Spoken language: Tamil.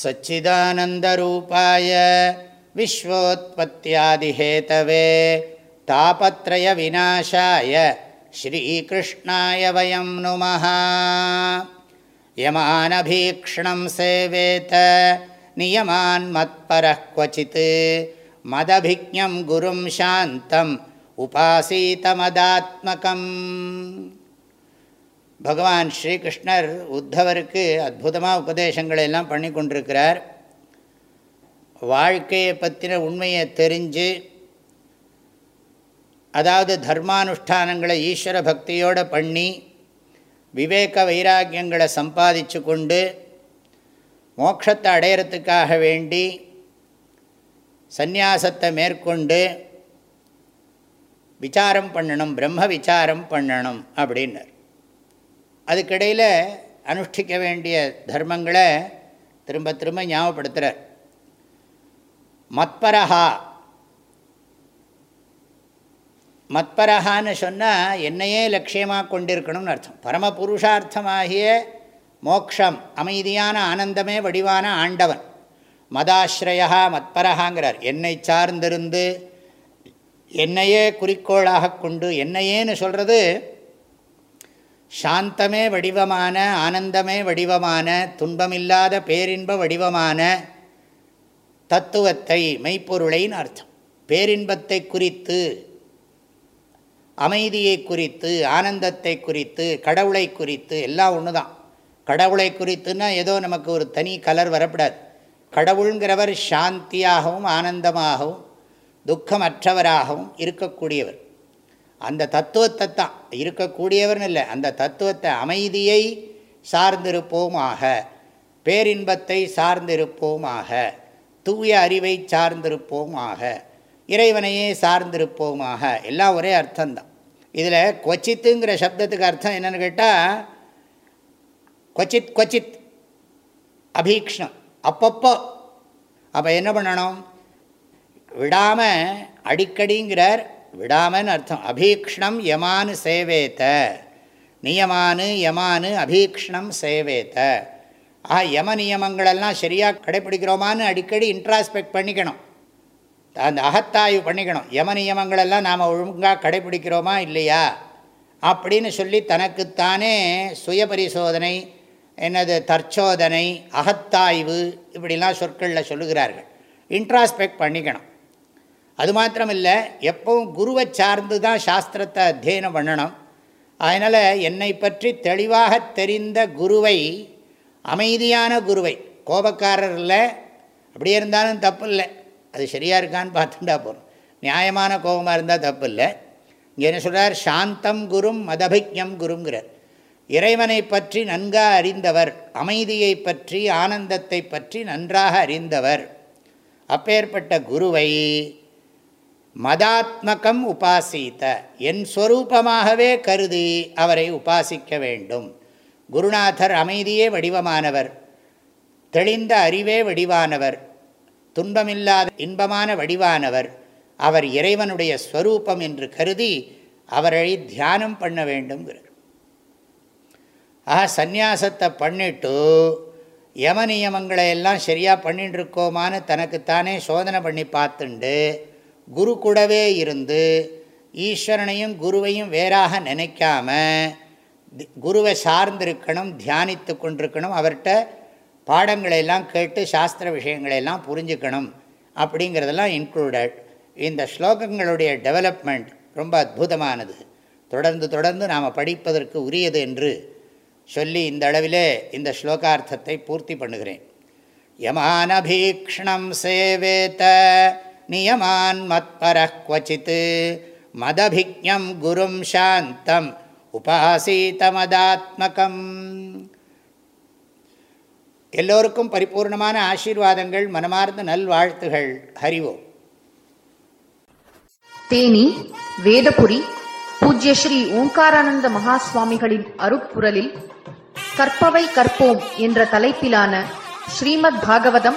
सच्चिदानन्दरूपाय विश्वोत्पत्त्यादिहेतवे तापत्रयविनाशाय श्रीकृष्णाय वयं नुमः यमानभीक्ष्णं सेवेत नियमान्मत्परः क्वचित् मदभिज्ञं गुरुं शान्तम् उपासीतमदात्मकम् பகவான் ஸ்ரீகிருஷ்ணர் உத்தவருக்கு அற்புதமாக உபதேசங்களை எல்லாம் பண்ணி கொண்டிருக்கிறார் வாழ்க்கையை பற்றின உண்மையை தெரிஞ்சு அதாவது தர்மானுஷ்டானங்களை ஈஸ்வர பக்தியோடு பண்ணி விவேக வைராக்கியங்களை சம்பாதிச்சு கொண்டு மோட்சத்தை அடையிறதுக்காக வேண்டி சந்நியாசத்தை மேற்கொண்டு விசாரம் பண்ணணும் பிரம்ம விசாரம் பண்ணணும் அப்படின்னர். அதுக்கிடையில் அனுஷ்டிக்க வேண்டிய தர்மங்களை திரும்ப திரும்ப ஞாபகப்படுத்துகிறார் மத்பரஹா. மத்பரஹான்னு சொன்னால் என்னையே லட்சியமாக கொண்டிருக்கணும்னு அர்த்தம். பரம புருஷார்த்தமாகிய மோக்ஷம் அமைதியான ஆனந்தமே வடிவான ஆண்டவன். மதாஸ்ரயா மத்பரஹாங்கிறார். என்னை சார்ந்திருந்து என்னையே குறிக்கோளாக கொண்டு என்னையேன்னு சொல்கிறது சாந்தமே வடிவமான ஆனந்தமே வடிவமான துன்பமில்லாத பேரின்ப வடிவமான தத்துவத்தை மெய்ப்பொருளைன்னு அர்த்தம். பேரின்பத்தை குறித்து அமைதியை குறித்து ஆனந்தத்தை குறித்து கடவுளை குறித்து எல்லாம் ஒன்று தான் கடவுளை குறித்துன்னா ஏதோ நமக்கு ஒரு தனி கலர் வரப்படாது. கடவுளுங்கிறவர் சாந்தியாகவும் ஆனந்தமாகவும் துக்கமற்றவராகவும் இருக்கக்கூடியவர். அந்த தத்துவத்தை தான். இருக்கக்கூடியவர்னு இல்லை. அந்த தத்துவத்தை அமைதியை சார்ந்திருப்போமாக பேரின்பத்தை சார்ந்திருப்போமாக தூய அறிவை சார்ந்திருப்போமாக இறைவனையே சார்ந்திருப்போமாக. எல்லாம் ஒரே அர்த்தம்தான். இதில் கொச்சித்துங்கிற சப்தத்துக்கு அர்த்தம் என்னென்னு கேட்டால் கொச்சித் கொச்சித் அபீக்ஷணம் அப்பப்போ. அப்போ என்ன பண்ணணும்? விடாமல் அடிக்கடிங்கிறார் விடாமன்னு அர்த்தம். அபீக்ஷணம் யமானு சேவேத்த. நியமானு யமானு அபீக்ஷணம் சேவேத்த. ஆ யம நியமங்களெல்லாம் சரியாக கடைப்பிடிக்கிறோமான்னு அடிக்கடி இன்ட்ராஸ்பெக்ட் பண்ணிக்கணும். அந்த அகத்தாய்வு பண்ணிக்கணும். யம நியமங்களெல்லாம் நாம் ஒழுங்காக கடைப்பிடிக்கிறோமா இல்லையா? அப்படின்னு சொல்லி தனக்குத்தானே சுய பரிசோதனை என்னது தற்சோதனை அகத்தாய்வு இப்படிலாம் சொற்களில் சொல்லுகிறார்கள். இன்ட்ராஸ்பெக்ட் பண்ணிக்கணும். அது மாத்திரமில்லை எப்பவும் குருவை சார்ந்து தான் சாஸ்திரத்தை அத்தியனம் பண்ணணும். அதனால் என்னை பற்றி தெளிவாக தெரிந்த குருவை அமைதியான குருவை கோபக்காரர் இல்லை அப்படியே இருந்தாலும் தப்பு இல்லை அது சரியாக இருக்கான்னு பார்த்துட்டா போகிறோம் நியாயமான கோபமாக இருந்தால் தப்பு இல்லை இங்கே என்ன சொல்கிறார் சாந்தம் குரும் மதபிக்யம் குருங்கிறார். இறைவனை பற்றி நன்காக அறிந்தவர் அமைதியை பற்றி ஆனந்தத்தை பற்றி நன்றாக அறிந்தவர். அப்பேற்பட்ட குருவை மதாத்மகம் உபாசித்த என் ஸ்வரூபமாகவே கருதி அவரை உபாசிக்க வேண்டும். குருநாதர் அமைதியே வடிவமானவர். தெளிந்த அறிவே வடிவானவர். துன்பமில்லாத இன்பமான வடிவானவர். அவர் இறைவனுடைய ஸ்வரூபம் என்று கருதி அவரை தியானம் பண்ண வேண்டும்ங்கிறார். ஆக சந்நியாசத்தை பண்ணிட்டு யம நியமங்களை எல்லாம் சரியாக பண்ணிட்டு இருக்கோமான்னு தனக்குத்தானே சோதனை பண்ணி பார்த்துண்டு குரு கூடவே இருந்து ஈஸ்வரனையும் குருவையும் வேறாக நினைக்காம குருவை சார்ந்திருக்கணும் தியானித்து கொண்டிருக்கணும் அவர்கிட்ட பாடங்களையெல்லாம் கேட்டு சாஸ்திர விஷயங்களையெல்லாம் புரிஞ்சுக்கணும் அப்படிங்கிறதெல்லாம் இன்க்ளூடட் இந்த ஸ்லோகங்களுடைய டெவலப்மெண்ட் ரொம்ப அற்புதமானது. தொடர்ந்து தொடர்ந்து நாம் படிப்பதற்கு உரியது என்று சொல்லி இந்த அளவிலே இந்த ஸ்லோகார்த்தத்தை பூர்த்தி பண்ணுகிறேன். யமானபீக்ஷணம் சேவேத்த நியமான் மத்பரः क्वचित् மதபிஜம் குரும் சாந்தம் உபாசீதமதாத்மகம் எல்லோருக்கும் பரிபூர்ணமான ஆசீர்வாதங்கள் மனமார்ந்த நல்வாழ்த்துகள் ஹரிவோம் தேனி வேதபுரி பூஜ்ய ஸ்ரீ ஓங்காரானந்த மகா சுவாமிகளின் அருப்புரலில் கற்பவை கற்போம் என்ற தலைப்பிலான ஸ்ரீமத் பாகவதம்